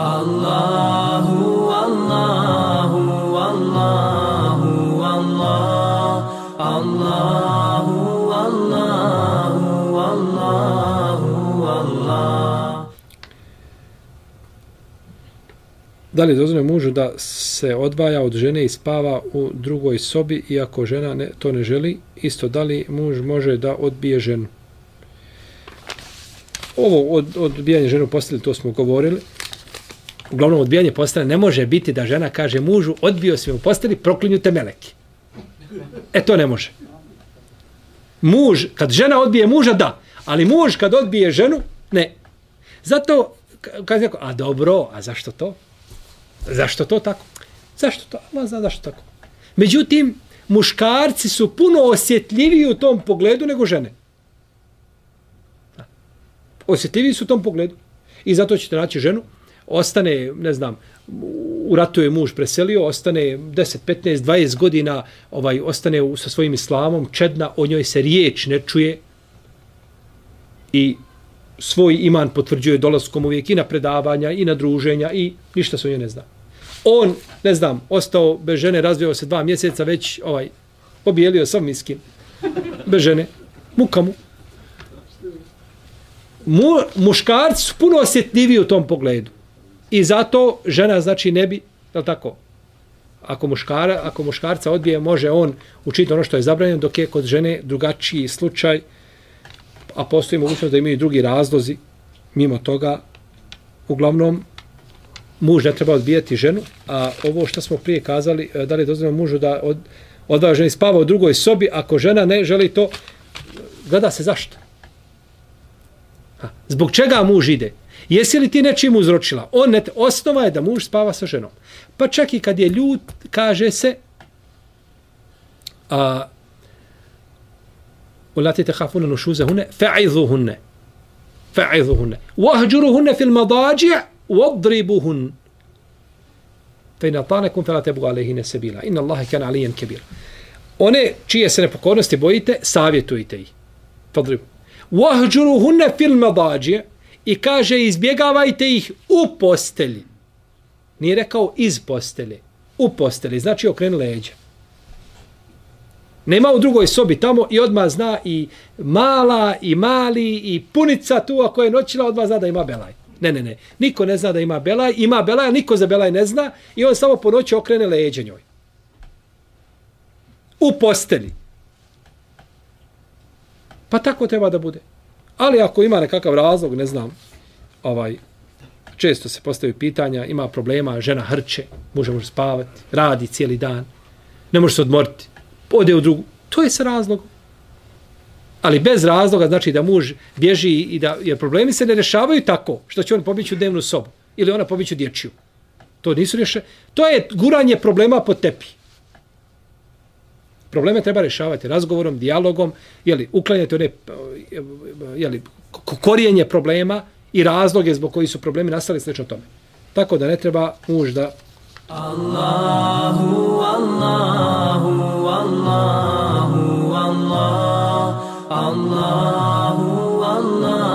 Allahu, Allahu, Allahu, Allah, Allahu, Allahu, Allahu, Allah. Da li dozvoljeno mužu da se odvaja od žene i spava u drugoj sobi, iako žena ne, to ne želi? Isto, da li muž može da odbije ženu? Ovo od, odbijanje ženu posteli, to smo govorili. Uglavnom, odbijanje postane, ne može biti da žena kaže mužu, odbio se u posteli, proklinju te meleki. E, to ne može. Muž, kad žena odbije muža, da. Ali muž, kad odbije ženu, ne. Zato, kaže neko, a dobro, a zašto to? Zašto to tako? Zašto to? Allah zna zašto tako. Međutim, muškarci su puno osjetljiviji u tom pogledu nego žene. Osjetljiviji su u tom pogledu. I zato ćete naći ženu, ostane, ne znam, u ratu je muž preselio, ostane 10, 15, 20 godina, ovaj ostane u, sa svojim islamom, čedna, o njoj se riječ ne čuje i svoj iman potvrđuje dolaskom uvijek i na predavanja i na druženja i ništa se o njoj ne zna. On, ne znam, ostao bez žene, razvio se dva mjeseca, već ovaj, pobijelio sam miskin. Bez žene. Muka mu. mu. Muškarci su puno osjetljiviji u tom pogledu. I zato žena znači ne bi, je tako, ako, muškara, ako muškarca odbije, može on učiti ono što je zabranjeno, dok je kod žene drugačiji slučaj, a postoji mogućnost da imaju drugi razlozi mimo toga. Uglavnom, muž ne treba odbijati ženu, a ovo što smo prije kazali, e, da li je dozvoljeno mužu da od, odvaja ženi spava u drugoj sobi, ako žena ne želi to, gleda se zašto. Ha, zbog čega muž ide? Jesi li ti nečim uzročila? On ne, osnova je da muž spava sa ženom. Pa čak i kad je ljut, kaže se, a, ulati te hafuna nušuze hunne, fe'idhu hunne. Fe'idhu hunne. Wahđuru hunne fil madađi' wadribu hun. Fe ina tanekum fe tebu alehine sebila. Inna Allahe kan alijen kebir. One čije se nepokornosti bojite, savjetujte ih. Fadribu. Wahđuru hunne fil madađi' i kaže izbjegavajte ih u postelji. Nije rekao iz postelje. U postelji. Znači okrenu leđa. Nema u drugoj sobi tamo i odmah zna i mala i mali i punica tu ako je noćila odmah zna da ima belaj. Ne, ne, ne. Niko ne zna da ima belaj. Ima belaj, niko za belaj ne zna i on samo po noći okrene leđe njoj. U posteli. Pa tako treba da bude. Ali ako ima nekakav razlog, ne znam, ovaj, često se postavi pitanja, ima problema, žena hrče, muže može spavati, radi cijeli dan, ne može se odmoriti, ode u drugu, to je sa razlogom. Ali bez razloga znači da muž bježi i da jer problemi se ne rešavaju tako što će on pobići u dnevnu sobu ili ona pobići u dječju. To nisu rješe. To je guranje problema po tepi. Probleme treba rešavati razgovorom, dijalogom, jeli, uklanjati one je li, korijenje problema i razloge zbog koji su problemi nastali slično tome. Tako da ne treba muž da... Allahu, Allahu, Allahu, Allah, Allahu, Allahu, Allahu, Allahu, Allahu, Allahu, Allahu,